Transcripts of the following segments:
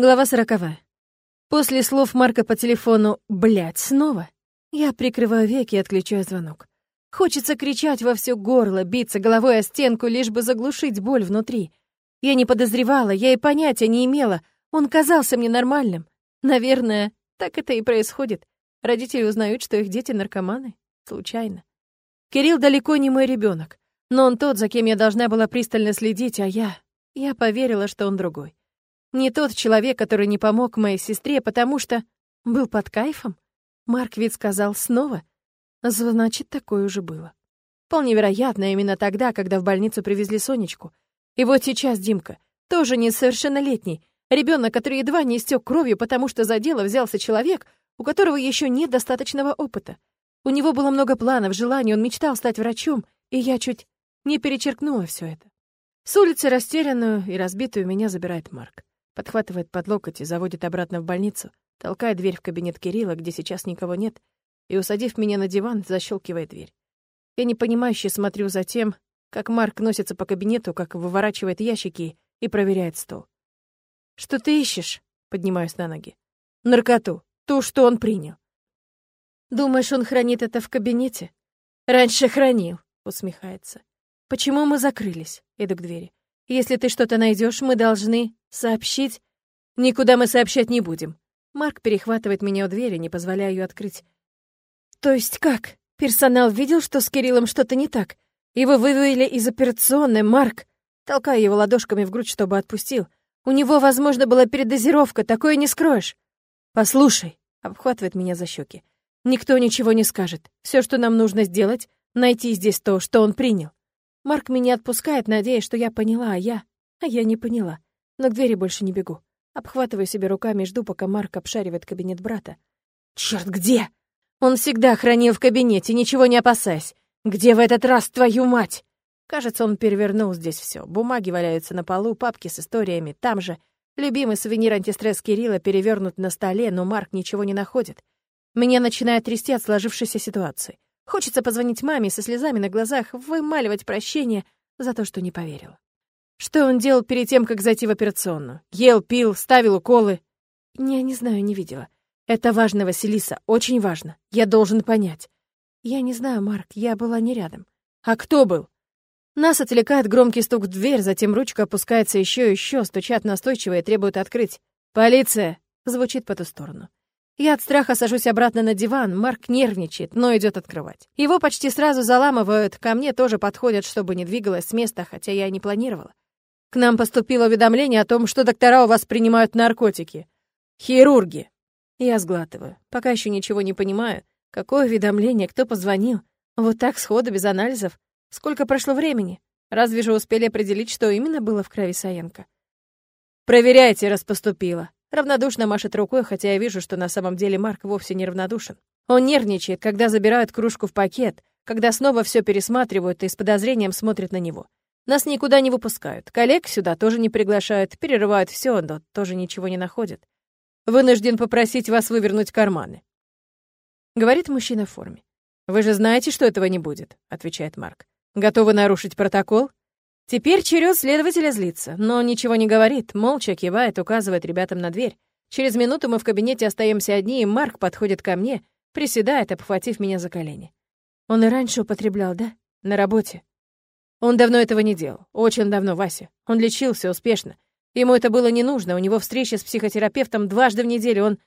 Глава сороковая. После слов Марка по телефону «блядь, снова» я прикрываю веки и отключаю звонок. Хочется кричать во все горло, биться головой о стенку, лишь бы заглушить боль внутри. Я не подозревала, я и понятия не имела. Он казался мне нормальным. Наверное, так это и происходит. Родители узнают, что их дети наркоманы. Случайно. Кирилл далеко не мой ребенок, но он тот, за кем я должна была пристально следить, а я... Я поверила, что он другой. Не тот человек, который не помог моей сестре, потому что был под кайфом. Марк ведь сказал снова. Значит, такое уже было. Вполне вероятно, именно тогда, когда в больницу привезли Сонечку. И вот сейчас Димка, тоже несовершеннолетний, ребенок, который едва не истек кровью, потому что за дело взялся человек, у которого еще нет достаточного опыта. У него было много планов, желаний, он мечтал стать врачом, и я чуть не перечеркнула все это. С улицы растерянную и разбитую меня забирает Марк подхватывает под локоть и заводит обратно в больницу, толкает дверь в кабинет Кирилла, где сейчас никого нет, и, усадив меня на диван, защелкивает дверь. Я непонимающе смотрю за тем, как Марк носится по кабинету, как выворачивает ящики и проверяет стол. «Что ты ищешь?» — поднимаюсь на ноги. «Наркоту. Ту, что он принял». «Думаешь, он хранит это в кабинете?» «Раньше хранил», — усмехается. «Почему мы закрылись?» — иду к двери. «Если ты что-то найдешь, мы должны...» «Сообщить? Никуда мы сообщать не будем». Марк перехватывает меня у двери, не позволяя ее открыть. «То есть как? Персонал видел, что с Кириллом что-то не так? Его вывели из операционной, Марк!» Толкаю его ладошками в грудь, чтобы отпустил. «У него, возможно, была передозировка, такое не скроешь». «Послушай», — обхватывает меня за щеки. «Никто ничего не скажет. Все, что нам нужно сделать, найти здесь то, что он принял». Марк меня отпускает, надеясь, что я поняла, а я... А я не поняла но к двери больше не бегу. Обхватываю себя руками и жду, пока Марк обшаривает кабинет брата. «Чёрт, где?» «Он всегда хранил в кабинете, ничего не опасаясь. Где в этот раз твою мать?» Кажется, он перевернул здесь все. Бумаги валяются на полу, папки с историями. Там же любимый сувенир антистресс Кирилла перевернут на столе, но Марк ничего не находит. Меня начинает трясти от сложившейся ситуации. Хочется позвонить маме со слезами на глазах, вымаливать прощение за то, что не поверила. Что он делал перед тем, как зайти в операционную? Ел, пил, ставил уколы? Не, не знаю, не видела. Это важно, Василиса, очень важно. Я должен понять. Я не знаю, Марк, я была не рядом. А кто был? Нас отвлекает громкий стук в дверь, затем ручка опускается еще и еще, стучат настойчиво и требуют открыть. «Полиция!» — звучит по ту сторону. Я от страха сажусь обратно на диван, Марк нервничает, но идет открывать. Его почти сразу заламывают, ко мне тоже подходят, чтобы не двигалась с места, хотя я и не планировала. К нам поступило уведомление о том, что доктора у вас принимают наркотики. Хирурги. Я сглатываю. Пока еще ничего не понимаю. Какое уведомление, кто позвонил? Вот так сходу, без анализов. Сколько прошло времени? Разве же успели определить, что именно было в крови Саенко? «Проверяйте, раз поступило». Равнодушно машет рукой, хотя я вижу, что на самом деле Марк вовсе не равнодушен. Он нервничает, когда забирают кружку в пакет, когда снова все пересматривают и с подозрением смотрят на него. Нас никуда не выпускают. Коллег сюда тоже не приглашают, перерывают все, но тоже ничего не находят. Вынужден попросить вас вывернуть карманы. Говорит мужчина в форме. «Вы же знаете, что этого не будет», — отвечает Марк. «Готовы нарушить протокол?» Теперь черед следователя злится, но ничего не говорит, молча кивает, указывает ребятам на дверь. Через минуту мы в кабинете остаемся одни, и Марк подходит ко мне, приседает, обхватив меня за колени. Он и раньше употреблял, да? На работе. Он давно этого не делал. Очень давно, Вася. Он лечился успешно. Ему это было не нужно. У него встреча с психотерапевтом дважды в неделю. Он...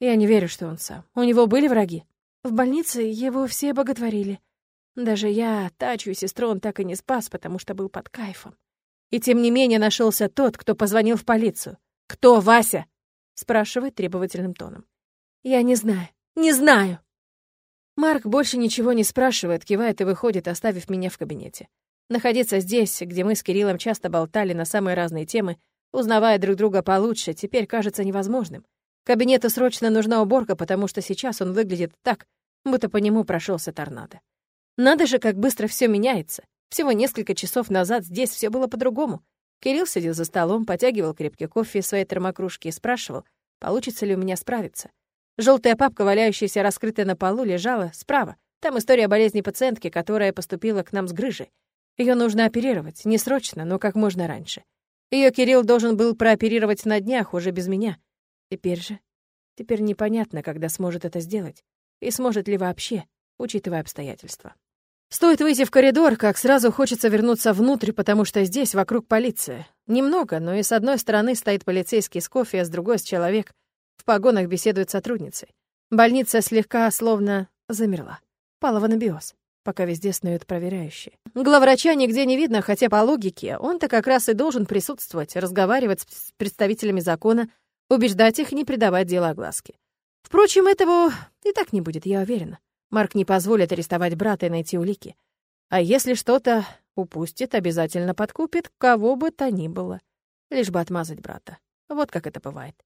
Я не верю, что он сам. У него были враги? В больнице его все боготворили. Даже я, Тачу и сестру он так и не спас, потому что был под кайфом. И тем не менее нашелся тот, кто позвонил в полицию. «Кто, Вася?» — спрашивает требовательным тоном. «Я не знаю. Не знаю!» Марк больше ничего не спрашивает, кивает и выходит, оставив меня в кабинете. Находиться здесь, где мы с Кириллом часто болтали на самые разные темы, узнавая друг друга получше, теперь кажется невозможным. Кабинету срочно нужна уборка, потому что сейчас он выглядит так, будто по нему прошелся торнадо. Надо же, как быстро все меняется. Всего несколько часов назад здесь все было по-другому. Кирилл сидел за столом, потягивал крепкий кофе из своей термокружки и спрашивал, получится ли у меня справиться. Желтая папка, валяющаяся раскрытая на полу, лежала справа. Там история болезни пациентки, которая поступила к нам с грыжей. Ее нужно оперировать, не срочно, но как можно раньше. Ее Кирилл должен был прооперировать на днях, уже без меня. Теперь же... Теперь непонятно, когда сможет это сделать. И сможет ли вообще, учитывая обстоятельства. Стоит выйти в коридор, как сразу хочется вернуться внутрь, потому что здесь вокруг полиция. Немного, но и с одной стороны стоит полицейский с кофе, а с другой — с человек. В погонах беседует сотрудницей. Больница слегка словно замерла. Пала в анабиоз, пока везде снуют проверяющие. Главврача нигде не видно, хотя по логике он-то как раз и должен присутствовать, разговаривать с представителями закона, убеждать их не придавать дело огласке. Впрочем, этого и так не будет, я уверена. Марк не позволит арестовать брата и найти улики. А если что-то упустит, обязательно подкупит кого бы то ни было, лишь бы отмазать брата. Вот как это бывает.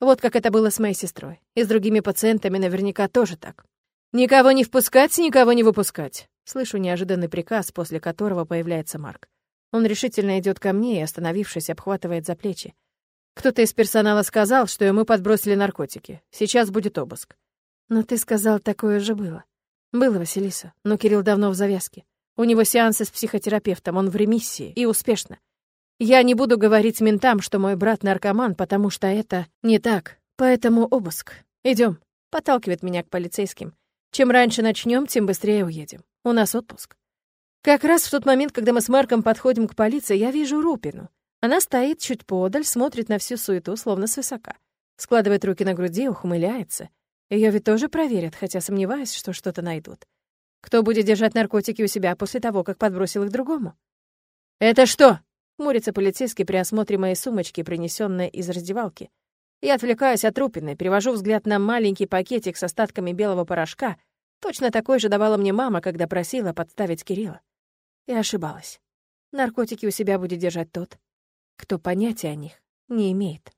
Вот как это было с моей сестрой. И с другими пациентами наверняка тоже так. «Никого не впускать, никого не выпускать!» Слышу неожиданный приказ, после которого появляется Марк. Он решительно идет ко мне и, остановившись, обхватывает за плечи. Кто-то из персонала сказал, что ему подбросили наркотики. Сейчас будет обыск. Но ты сказал, такое же было. Было, Василиса, но Кирилл давно в завязке. У него сеансы с психотерапевтом, он в ремиссии, и успешно. Я не буду говорить ментам, что мой брат наркоман, потому что это не так. Поэтому обыск. Идем. Подталкивает меня к полицейским. Чем раньше начнем, тем быстрее уедем. У нас отпуск. Как раз в тот момент, когда мы с Марком подходим к полиции, я вижу Рупину. Она стоит чуть подаль, смотрит на всю суету, словно свысока. Складывает руки на груди, ухмыляется. Ее ведь тоже проверят, хотя сомневаюсь, что что-то найдут. Кто будет держать наркотики у себя после того, как подбросил их другому? «Это что?» — хмурится полицейский при осмотре моей сумочки, принесенной из раздевалки. Я отвлекаюсь от Рупиной, перевожу взгляд на маленький пакетик с остатками белого порошка. Точно такой же давала мне мама, когда просила подставить Кирилла. И ошибалась. Наркотики у себя будет держать тот, кто понятия о них не имеет.